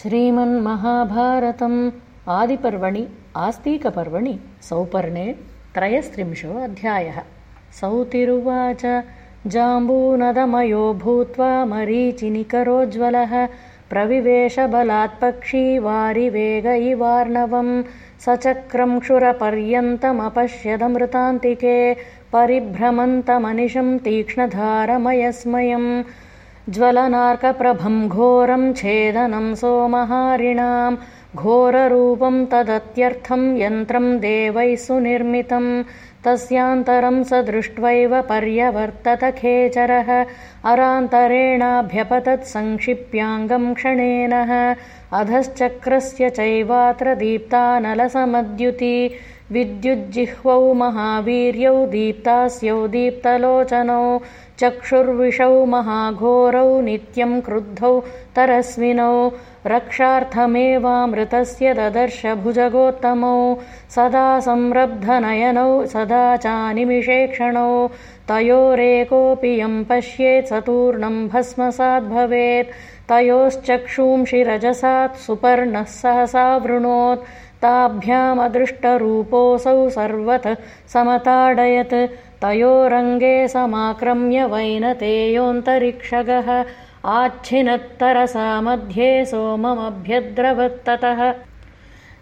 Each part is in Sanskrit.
श्रीमन्महाभारतम् आदिपर्वणि आस्तीकपर्वणि सौपर्णे त्रयस्त्रिंशो अध्यायः। सौतिरुवाच जाम्बूनदमयो भूत्वा मरीचिनिकरोज्ज्वलः प्रविवेशबलात्पक्षी वारिवेग इवार्णवम् सचक्रं क्षुरपर्यन्तमपश्यदमृतान्तिके परिभ्रमन्तमनिशं तीक्ष्णधारमयस्मयम् ज्वलनार्कप्रभं घोरं छेदनं सोमहारिणां घोररूपं तदत्यर्थं यन्त्रं देवैः सुनिर्मितं तस्यान्तरं स दृष्ट्वैव पर्यवर्तत खेचरः अरान्तरेणाभ्यपतत् संक्षिप्याङ्गं क्षणेनः अधश्चक्रस्य चैवात्र दीप्तानलसमद्युति विद्युज्जिह्वौ महावीर्यौ दीप्तास्यौ दीप्तलोचनौ चक्षुर्विशौ महाघोरौ नित्यं क्रुद्धौ तरस्विनौ रक्षार्थमेवामृतस्य ददर्श भुजगोत्तमौ सदा संरब्धनयनौ सदा चानिमिषेक्षणौ तयोरेकोऽपि यं पश्येत् सतूर्णं भस्मसाद्भवेत् तयोश्चक्षूंषिरजसात् सुपर्णः सहसा वृणोत् ताभ्यामदृष्टरूपोऽसौ सर्वतः समताडयत्। तयोरङ्गे समाक्रम्य वैनतेयोऽन्तरिक्षगः। आच्छिनत्तरसा मध्ये सोममभ्यद्रवत्ततः।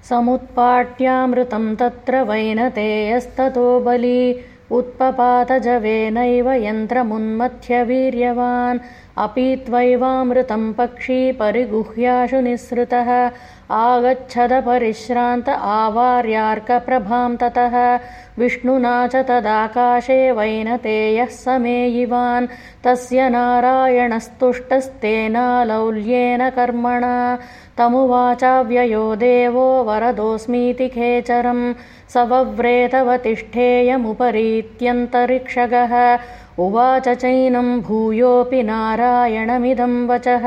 समुत्पाट्यामृतं तत्र वैनतेयस्ततो बली उत्पपातजवेनैव यन्त्रमुन्मथ्यवीर्यवान् अपि त्वैवामृतं पक्षी परिगुह्याशु निःसृतः। आगच्छदपरिश्रान्त आवार्यार्कप्रभां ततः। विष्णुना च तदाकाशे वैनतेयः समेयिवान्। तस्य नारायणस्तुष्टस्तेनालौल्येन कर्मणा तमुवाचाव्ययो देवो वरदोऽस्मीति खेचरं स वव्रेतवतिष्ठेयमुपरीत्यन्तरिक्षगः उवाच चैनं भूयोऽपि नारायणमिदं वचः।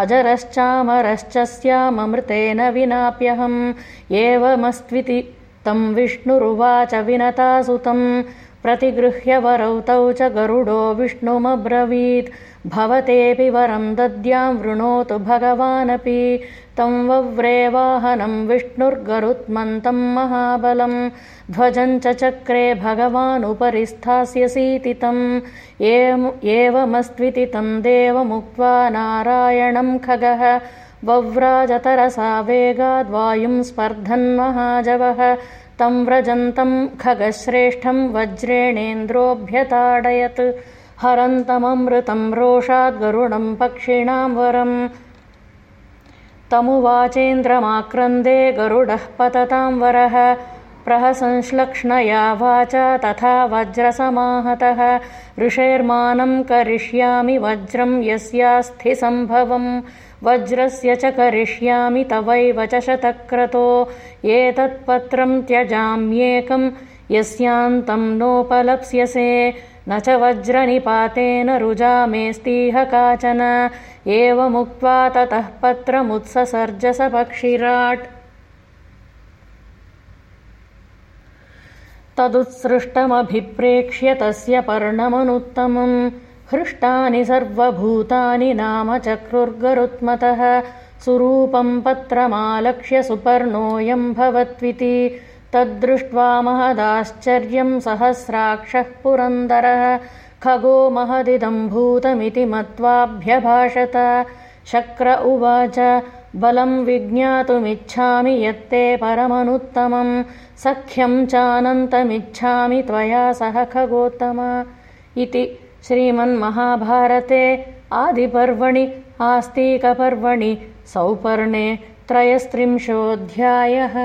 अजरश्चामरश्च स्याममृतेन विनाप्यहम्। एवमस्त्विति तं विष्णुरुवाच विनतासुतं प्रतिगृह्य वरौ तौ च गरुडो विष्णुमब्रवीत्। भवतेऽपि वरं दद्यां वृणोतु भगवानपि। तं वव्रेवाहनं विष्णुर्गरुत्मन्तं महाबलं। ध्वजं च चक्रे भगवानुपरि स्थास्यसीति तम् एवमस्त्विति तं देवमुक्त्वा नारायणं खगः। वव्राजतरसा वेगाद्वायुं स्पर्धन्महाजवः तं व्रजन्तं खगश्रेष्ठं वज्रेणेन्द्रोऽभ्यताडयत्। हरन्तममृतं रोषाद्गरुडं पक्षिणां वरम् तमुवाचेन्द्रमाक्रन्दे गरुडः पततां वरः प्रहसंश्लक्ष्णया वाचा तथा वज्रसमाहतः। ऋषेर्मानं करिष्यामि वज्रं यस्यास्थिसम्भवम् वज्रस्य च करिष्यामि तवैव च शतक्रतो। एतत्पत्रं त्यजाम्येकं यस्यान्तं नोपलप्स्यसे। न च वज्रनिपातेन रुजा मेऽस्तीह काचन। एवमुक्त्वा ततः पत्रमुत्ससर्जस पक्षिराट् तदुत्सृष्टमभिप्रेक्ष्य तस्य पर्णमनुत्तमम् हृष्टानि सर्वभूतानि नाम चक्रुर्गरुत्मतः सुरूपं पत्रमालक्ष्य सुपर्णोऽयं भवत्विति तद्दृष्ट्वा महदाश्चर्यं सहस्राक्षः पुरन्दरः। खगो महदिदं भूतमिति मत्वाभ्यभाषत। शक्र उवाच बलं विज्ञातुमिच्छामि यत्ते परमनुत्तमं। सख्यं चानन्तमिच्छामि त्वया सह खगोत्तम। इति श्रीमन्महाभारते आदिपर्वणि आस्तीकपर्वणि सौपर्णे त्रयस्त्रिंशोऽध्यायः